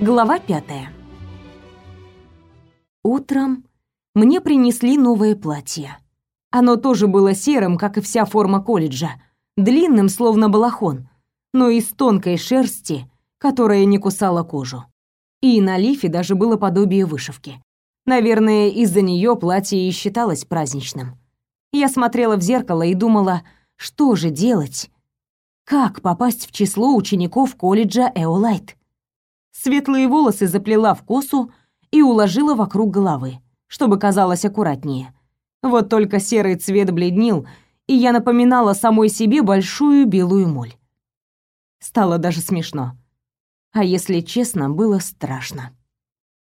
Глава пятая. Утром мне принесли новое платье. Оно тоже было серым, как и вся форма колледжа, длинным, словно балахон, но из тонкой шерсти, которая не кусала кожу. И на лифе даже было подобие вышивки. Наверное, из-за нее платье и считалось праздничным. Я смотрела в зеркало и думала, что же делать? Как попасть в число учеников колледжа Эолайт? Светлые волосы заплела в косу и уложила вокруг головы, чтобы казалось аккуратнее. Вот только серый цвет бледнел, и я напоминала самой себе большую белую моль. Стало даже смешно. А если честно, было страшно.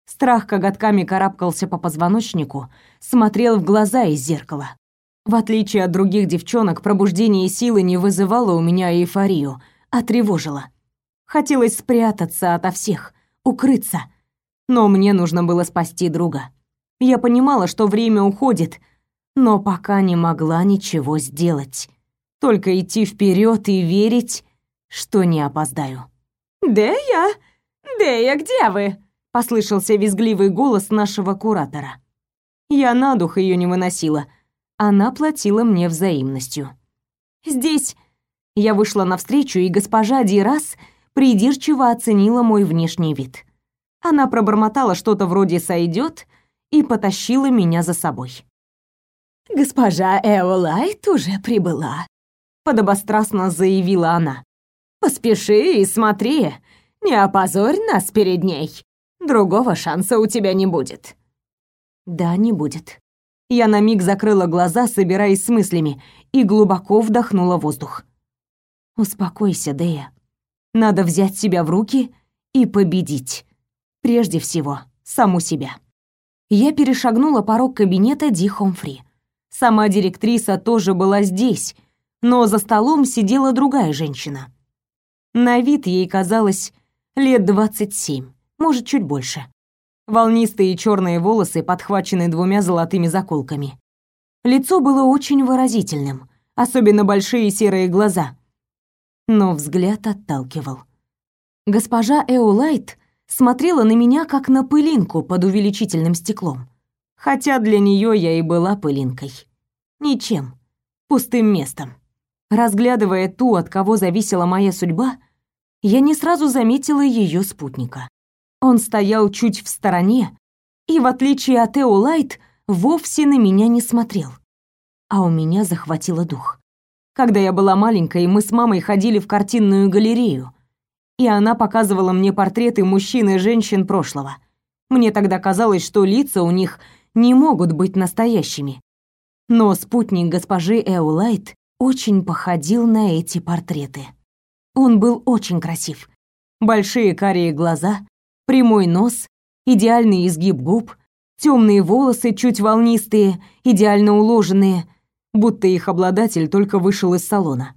Страх коготками карабкался по позвоночнику, смотрел в глаза из зеркала. В отличие от других девчонок, пробуждение силы не вызывало у меня эйфорию, а тревожило. Хотелось спрятаться ото всех, укрыться. Но мне нужно было спасти друга. Я понимала, что время уходит, но пока не могла ничего сделать. Только идти вперед и верить, что не опоздаю. «Дея? Дея, где вы?» — послышался визгливый голос нашего куратора. Я на дух ее не выносила. Она платила мне взаимностью. «Здесь...» Я вышла навстречу, и госпожа Дирас придирчиво оценила мой внешний вид. Она пробормотала что-то вроде «сойдет» и потащила меня за собой. «Госпожа Эолайт уже прибыла», — подобострастно заявила она. Поспеши и смотри, не опозорь нас перед ней. Другого шанса у тебя не будет. Да, не будет. Я на миг закрыла глаза, собираясь с мыслями, и глубоко вдохнула воздух. Успокойся, Дея. Надо взять себя в руки и победить. Прежде всего, саму себя. Я перешагнула порог кабинета Ди Хомфри. Сама директриса тоже была здесь, но за столом сидела другая женщина. На вид ей казалось лет двадцать семь, может, чуть больше. Волнистые черные волосы подхвачены двумя золотыми заколками. Лицо было очень выразительным, особенно большие серые глаза. Но взгляд отталкивал. Госпожа Эолайт смотрела на меня как на пылинку под увеличительным стеклом. Хотя для нее я и была пылинкой. Ничем. Пустым местом. Разглядывая ту, от кого зависела моя судьба, я не сразу заметила ее спутника. Он стоял чуть в стороне и, в отличие от Эо Лайт, вовсе на меня не смотрел. А у меня захватило дух. Когда я была маленькой, мы с мамой ходили в картинную галерею, и она показывала мне портреты мужчин и женщин прошлого. Мне тогда казалось, что лица у них не могут быть настоящими. Но спутник госпожи Эулайт очень походил на эти портреты. Он был очень красив. Большие карие глаза, прямой нос, идеальный изгиб губ, темные волосы чуть волнистые, идеально уложенные, будто их обладатель только вышел из салона.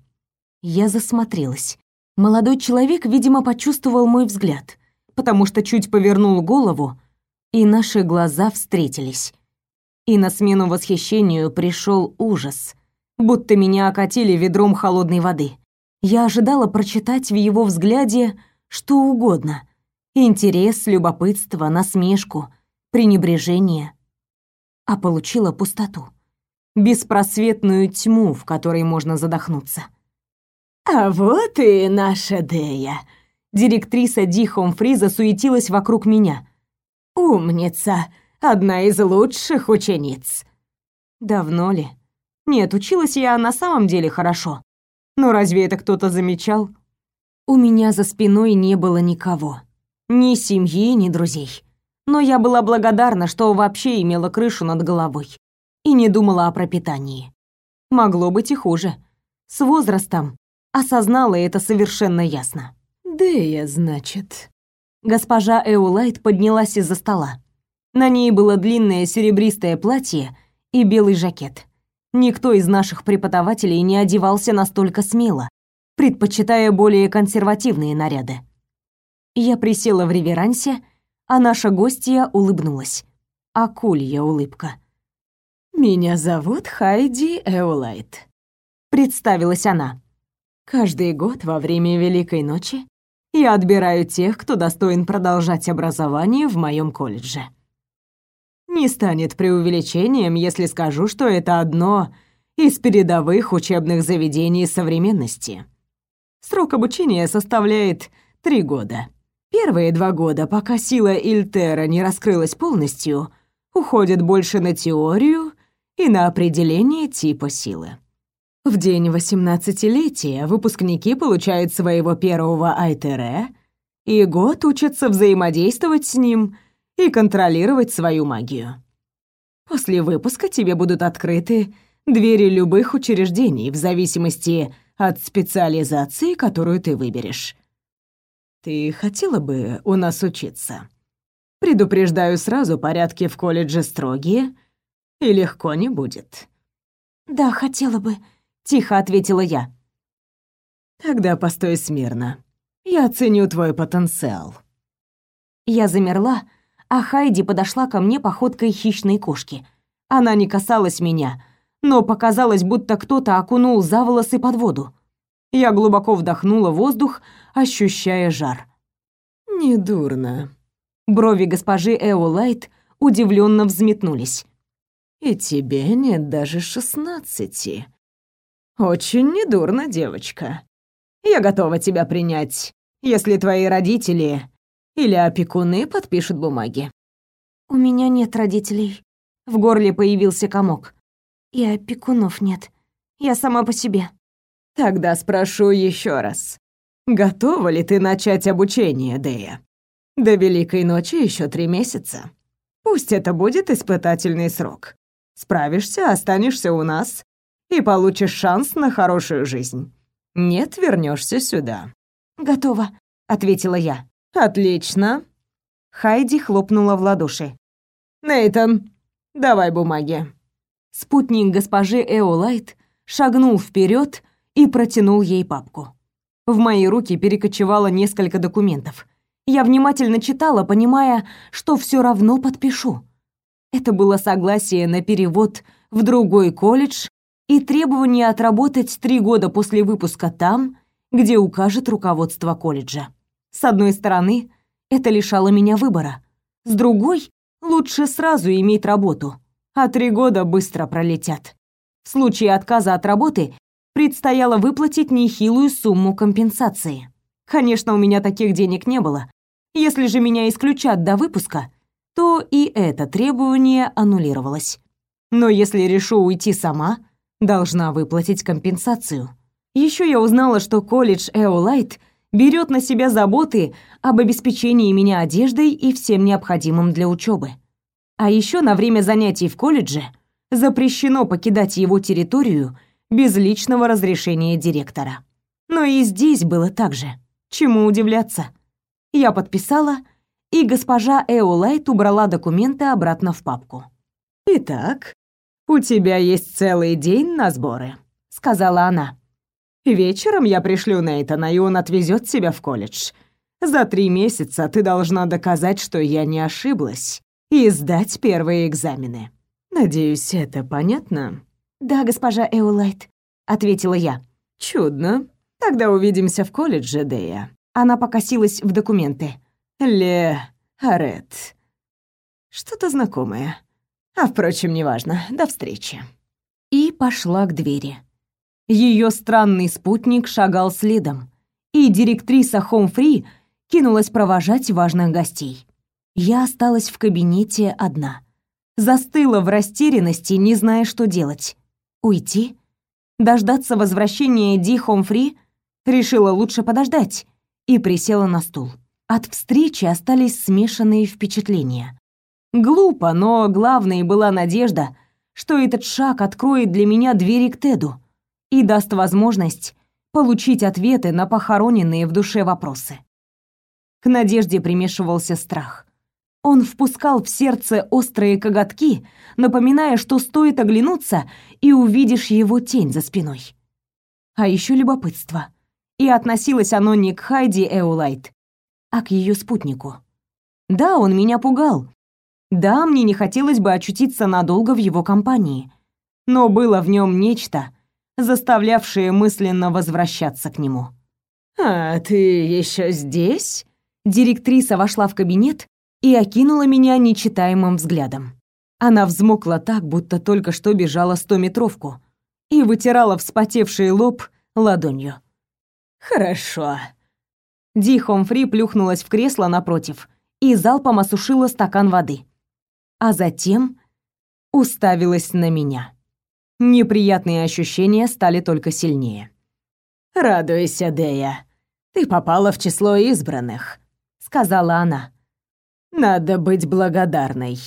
Я засмотрелась. Молодой человек, видимо, почувствовал мой взгляд, потому что чуть повернул голову, и наши глаза встретились. И на смену восхищению пришел ужас — будто меня окатили ведром холодной воды. Я ожидала прочитать в его взгляде что угодно: интерес, любопытство, насмешку, пренебрежение, а получила пустоту, беспросветную тьму, в которой можно задохнуться. А вот и наша Дея. Директриса Ди Хомфри засуетилась вокруг меня. Умница, одна из лучших учениц. Давно ли? Нет, училась я на самом деле хорошо. Но разве это кто-то замечал? У меня за спиной не было никого. Ни семьи, ни друзей. Но я была благодарна, что вообще имела крышу над головой. И не думала о пропитании. Могло быть и хуже. С возрастом осознала это совершенно ясно. «Дея, значит». Госпожа Эулайт поднялась из-за стола. На ней было длинное серебристое платье и белый жакет. Никто из наших преподавателей не одевался настолько смело, предпочитая более консервативные наряды. Я присела в реверансе, а наша гостья улыбнулась. Акулья улыбка. «Меня зовут Хайди Эулайт», — представилась она. «Каждый год во время Великой ночи Я отбираю тех, кто достоин продолжать образование в моем колледже. Не станет преувеличением, если скажу, что это одно из передовых учебных заведений современности. Срок обучения составляет три года. Первые два года, пока сила Ильтера не раскрылась полностью, уходят больше на теорию и на определение типа силы. В день восемнадцатилетия выпускники получают своего первого Айтере и год учатся взаимодействовать с ним и контролировать свою магию. После выпуска тебе будут открыты двери любых учреждений в зависимости от специализации, которую ты выберешь. Ты хотела бы у нас учиться? Предупреждаю сразу, порядки в колледже строгие, и легко не будет. Да, хотела бы, тихо ответила я. Тогда постой смирно. Я оценю твой потенциал. Я замерла, а Хайди подошла ко мне походкой хищной кошки. Она не касалась меня, но показалось, будто кто-то окунул за волосы под воду. Я глубоко вдохнула воздух, ощущая жар. Недурно. Брови госпожи Эолайт удивленно взметнулись. И тебе нет даже шестнадцати. Очень недурно, девочка. Я готова тебя принять, если твои родители или опекуны подпишут бумаги. У меня нет родителей. В горле появился комок. И опекунов нет. Я сама по себе. Тогда спрошу еще раз. Готова ли ты начать обучение, Дея? До Великой ночи еще три месяца. Пусть это будет испытательный срок. Справишься, останешься у нас и получишь шанс на хорошую жизнь. Нет, вернешься сюда. Готова, ответила я. Отлично. Хайди хлопнула в ладоши. Нейтан, давай бумаги. Спутник госпожи Эолайт шагнул вперед и протянул ей папку. В мои руки перекочевало несколько документов. Я внимательно читала, понимая, что все равно подпишу. Это было согласие на перевод в другой колледж и требование отработать три года после выпуска там, где укажет руководство колледжа. С одной стороны, это лишало меня выбора. С другой, лучше сразу иметь работу а три года быстро пролетят. В случае отказа от работы предстояло выплатить нехилую сумму компенсации. Конечно, у меня таких денег не было. Если же меня исключат до выпуска, то и это требование аннулировалось. Но если решу уйти сама, должна выплатить компенсацию. Еще я узнала, что колледж Эолайт берет на себя заботы об обеспечении меня одеждой и всем необходимым для учебы. А еще на время занятий в колледже запрещено покидать его территорию без личного разрешения директора. Но и здесь было так же. Чему удивляться? Я подписала, и госпожа Эолайт убрала документы обратно в папку. «Итак, у тебя есть целый день на сборы», — сказала она. «Вечером я пришлю Нейтана, и он отвезет тебя в колледж. За три месяца ты должна доказать, что я не ошиблась, и сдать первые экзамены. Надеюсь, это понятно? Да, госпожа Эулайт, ответила я. Чудно. Тогда увидимся в колледже, Дея. Она покосилась в документы. Ле Арет. Что-то знакомое. А впрочем, неважно. До встречи. И пошла к двери. Ее странный спутник шагал следом, и директриса Хомфри кинулась провожать важных гостей. Я осталась в кабинете одна. Застыла в растерянности, не зная, что делать. Уйти? Дождаться возвращения Ди Хомфри? Решила лучше подождать и присела на стул. От встречи остались смешанные впечатления. Глупо, но главной была надежда, что этот шаг откроет для меня двери к Теду и даст возможность получить ответы на похороненные в душе вопросы. К надежде примешивался страх. Он впускал в сердце острые коготки, напоминая, что стоит оглянуться, и увидишь его тень за спиной. А еще любопытство. И относилось оно не к Хайди Эулайт, а к ее спутнику. Да, он меня пугал. Да, мне не хотелось бы очутиться надолго в его компании. Но было в нем нечто, заставлявшее мысленно возвращаться к нему. «А ты еще здесь?» Директриса вошла в кабинет и окинула меня нечитаемым взглядом. Она взмокла так, будто только что бежала стометровку, и вытирала вспотевший лоб ладонью. «Хорошо». Ди Хомфри плюхнулась в кресло напротив и залпом осушила стакан воды. А затем уставилась на меня. Неприятные ощущения стали только сильнее. «Радуйся, Дея. Ты попала в число избранных», — сказала она. «Надо быть благодарной.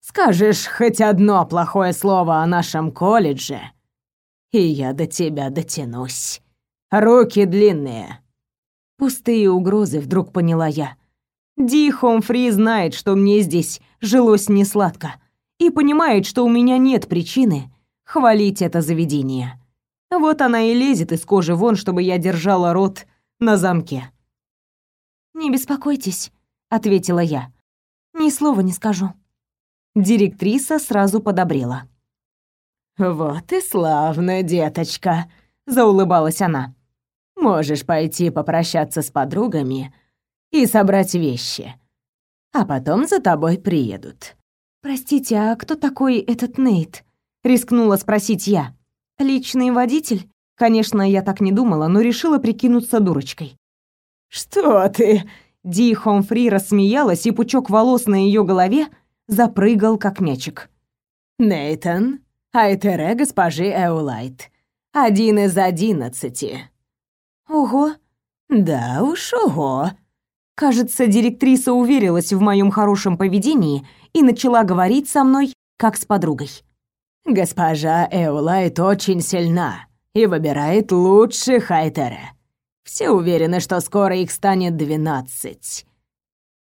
Скажешь хоть одно плохое слово о нашем колледже, и я до тебя дотянусь. Руки длинные». Пустые угрозы, вдруг поняла я. Ди Хомфри знает, что мне здесь жилось несладко, и понимает, что у меня нет причины хвалить это заведение. Вот она и лезет из кожи вон, чтобы я держала рот на замке. «Не беспокойтесь», — ответила я. «Ни слова не скажу». Директриса сразу подобрела. «Вот и славно, деточка», — заулыбалась она. «Можешь пойти попрощаться с подругами и собрать вещи, а потом за тобой приедут». «Простите, а кто такой этот Нейт?» — рискнула спросить я. Личный водитель? Конечно, я так не думала, но решила прикинуться дурочкой. Что ты? Ди Хомфри рассмеялась, и пучок волос на ее голове запрыгал как мячик. Нейтан, Айтере госпожи Эулайт. Один из одиннадцати. Ого. Да уж, ого. Кажется, директриса уверилась в моем хорошем поведении и начала говорить со мной как с подругой. Госпожа Эулайт очень сильна и выбирает лучших Айтере. Все уверены, что скоро их станет двенадцать.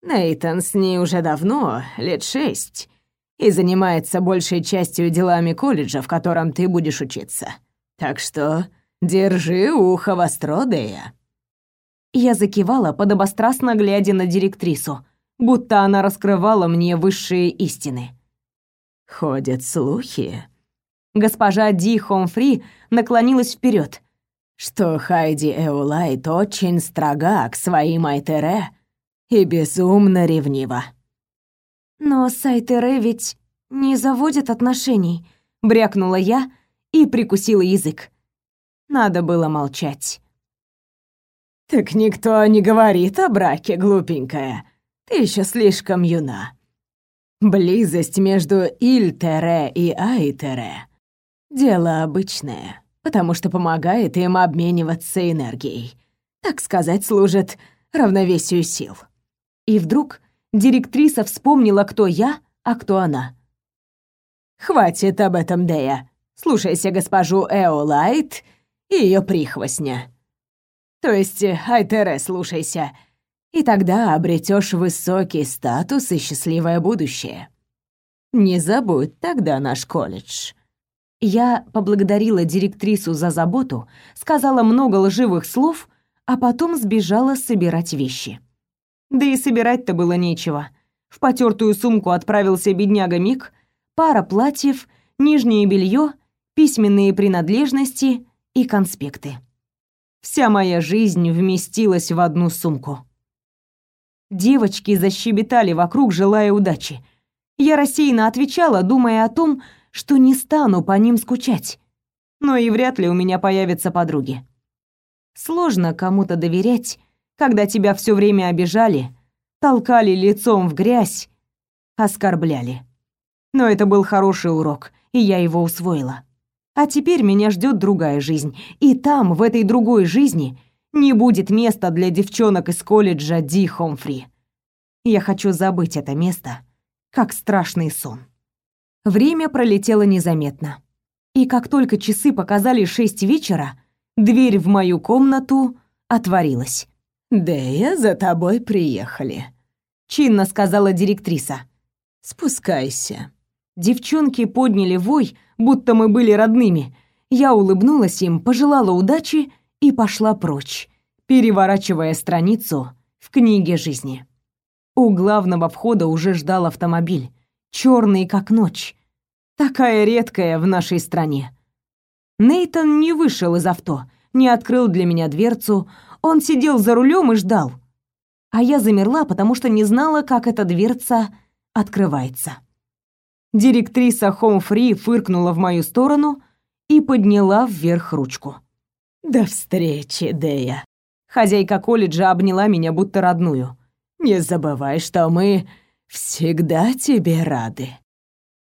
Нейтан с ней уже давно, лет шесть, и занимается большей частью делами колледжа, в котором ты будешь учиться. Так что держи ухо востро, Дея». Я закивала, подобострастно глядя на директрису, будто она раскрывала мне высшие истины. Ходят слухи, Госпожа Ди Хомфри наклонилась вперед, что Хайди Эулайт очень строга к своим Айтере и безумно ревнива. «Но с Айтере ведь не заводят отношений», — брякнула я и прикусила язык. Надо было молчать. «Так никто не говорит о браке, глупенькая. Ты еще слишком юна. Близость между Ильтере и Айтере Дело обычное, потому что помогает им обмениваться энергией. Так сказать, служит равновесию сил. И вдруг директриса вспомнила, кто я, а кто она. «Хватит об этом, Дея. Слушайся госпожу Эолайт и ее прихвостня. То есть Айтере слушайся, и тогда обретешь высокий статус и счастливое будущее. Не забудь тогда наш колледж». Я поблагодарила директрису за заботу, сказала много лживых слов, а потом сбежала собирать вещи. Да и собирать-то было нечего. В потертую сумку отправился бедняга Мик, пара платьев, нижнее белье, письменные принадлежности и конспекты. Вся моя жизнь вместилась в одну сумку. Девочки защебетали вокруг, желая удачи. Я рассеянно отвечала, думая о том, что не стану по ним скучать. Но и вряд ли у меня появятся подруги. Сложно кому-то доверять, когда тебя все время обижали, толкали лицом в грязь, оскорбляли. Но это был хороший урок, и я его усвоила. А теперь меня ждет другая жизнь, и там, в этой другой жизни, не будет места для девчонок из колледжа Ди Хомфри. Я хочу забыть это место, как страшный сон. Время пролетело незаметно. И как только часы показали шесть вечера, дверь в мою комнату отворилась. «Дея, за тобой приехали», — чинно сказала директриса. «Спускайся». Девчонки подняли вой, будто мы были родными. Я улыбнулась им, пожелала удачи и пошла прочь, переворачивая страницу в книге жизни. У главного входа уже ждал автомобиль черный как ночь, такая редкая в нашей стране. Нейтон не вышел из авто, не открыл для меня дверцу, Он сидел за рулем и ждал. А я замерла, потому что не знала, как эта дверца открывается. Директриса Free фыркнула в мою сторону и подняла вверх ручку. «До встречи, Дея!» Хозяйка колледжа обняла меня будто родную. «Не забывай, что мы всегда тебе рады».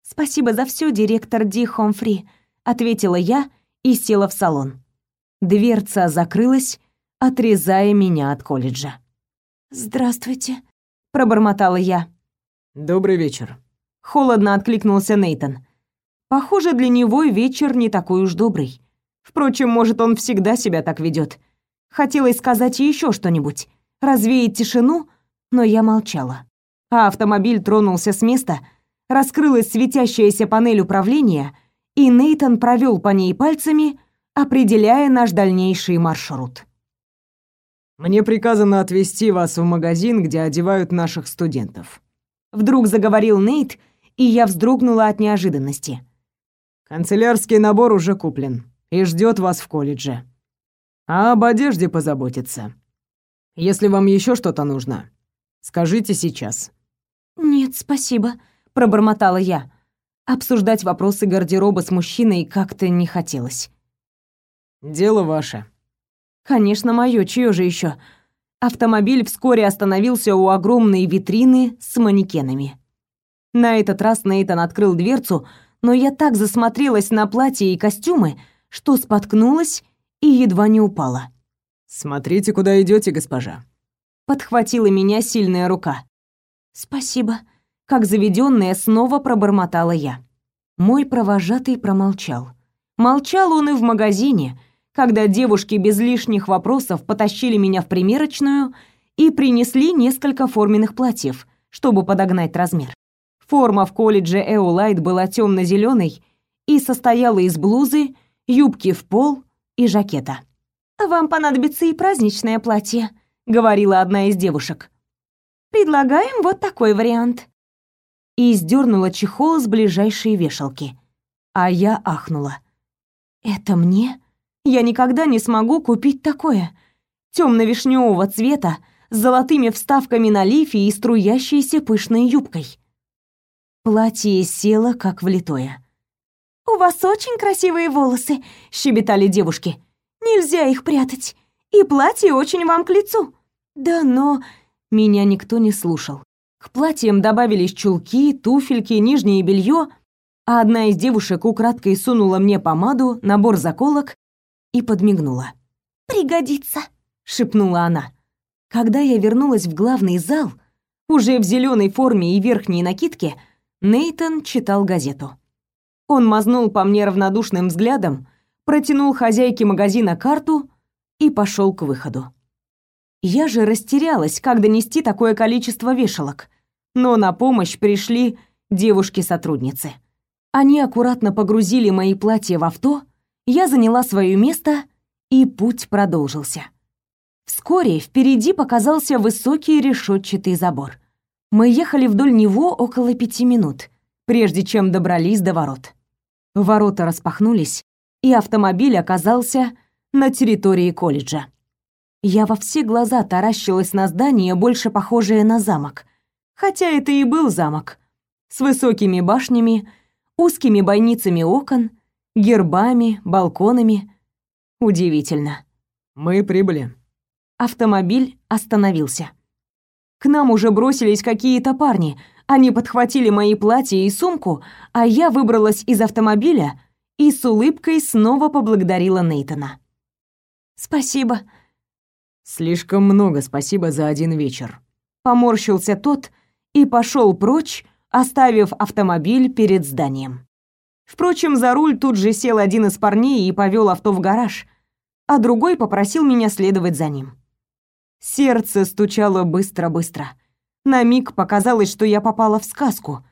«Спасибо за все, директор Ди Хомфри», — ответила я и села в салон. Дверца закрылась, отрезая меня от колледжа. «Здравствуйте», — пробормотала я. «Добрый вечер», — холодно откликнулся Нейтон. Похоже, для него вечер не такой уж добрый. Впрочем, может, он всегда себя так ведет. Хотелось сказать еще что-нибудь, развеять тишину, но я молчала. А автомобиль тронулся с места, раскрылась светящаяся панель управления, и Нейтон провел по ней пальцами, определяя наш дальнейший маршрут. Мне приказано отвезти вас в магазин, где одевают наших студентов. Вдруг заговорил Нейт, и я вздрогнула от неожиданности. Канцелярский набор уже куплен и ждет вас в колледже. А об одежде позаботиться. Если вам еще что-то нужно, скажите сейчас. Нет, спасибо, пробормотала я. Обсуждать вопросы гардероба с мужчиной как-то не хотелось. Дело ваше, Конечно, моё, чьё же ещё? Автомобиль вскоре остановился у огромной витрины с манекенами. На этот раз Нейтан открыл дверцу, но я так засмотрелась на платье и костюмы, что споткнулась и едва не упала. «Смотрите, куда идете, госпожа», — подхватила меня сильная рука. «Спасибо», — как заведенная снова пробормотала я. Мой провожатый промолчал. Молчал он и в магазине, когда девушки без лишних вопросов потащили меня в примерочную и принесли несколько форменных платьев, чтобы подогнать размер. Форма в колледже Эолайт была темно зеленой и состояла из блузы, юбки в пол и жакета. «А вам понадобится и праздничное платье», — говорила одна из девушек. «Предлагаем вот такой вариант». И сдернула чехол с ближайшей вешалки. А я ахнула. «Это мне?» Я никогда не смогу купить такое. Темно-вишневого цвета, с золотыми вставками на лифе и струящейся пышной юбкой. Платье село, как влитое. «У вас очень красивые волосы», — щебетали девушки. «Нельзя их прятать. И платье очень вам к лицу». «Да, но...» Меня никто не слушал. К платьям добавились чулки, туфельки, нижнее белье, а одна из девушек украдкой сунула мне помаду, набор заколок и подмигнула. «Пригодится», — шепнула она. Когда я вернулась в главный зал, уже в зеленой форме и верхней накидке, Нейтон читал газету. Он мазнул по мне равнодушным взглядом, протянул хозяйке магазина карту и пошел к выходу. Я же растерялась, как донести такое количество вешалок, но на помощь пришли девушки-сотрудницы. Они аккуратно погрузили мои платья в авто я заняла свое место, и путь продолжился. Вскоре впереди показался высокий решетчатый забор. Мы ехали вдоль него около пяти минут, прежде чем добрались до ворот. Ворота распахнулись, и автомобиль оказался на территории колледжа. Я во все глаза таращилась на здание, больше похожее на замок. Хотя это и был замок. С высокими башнями, узкими бойницами окон гербами, балконами. Удивительно. Мы прибыли. Автомобиль остановился. К нам уже бросились какие-то парни. Они подхватили мои платья и сумку, а я выбралась из автомобиля и с улыбкой снова поблагодарила Нейтона. Спасибо. Слишком много спасибо за один вечер. Поморщился тот и пошел прочь, оставив автомобиль перед зданием. Впрочем, за руль тут же сел один из парней и повел авто в гараж, а другой попросил меня следовать за ним. Сердце стучало быстро-быстро. На миг показалось, что я попала в сказку.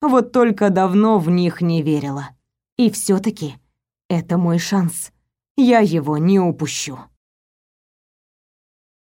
Вот только давно в них не верила. И все таки это мой шанс. Я его не упущу.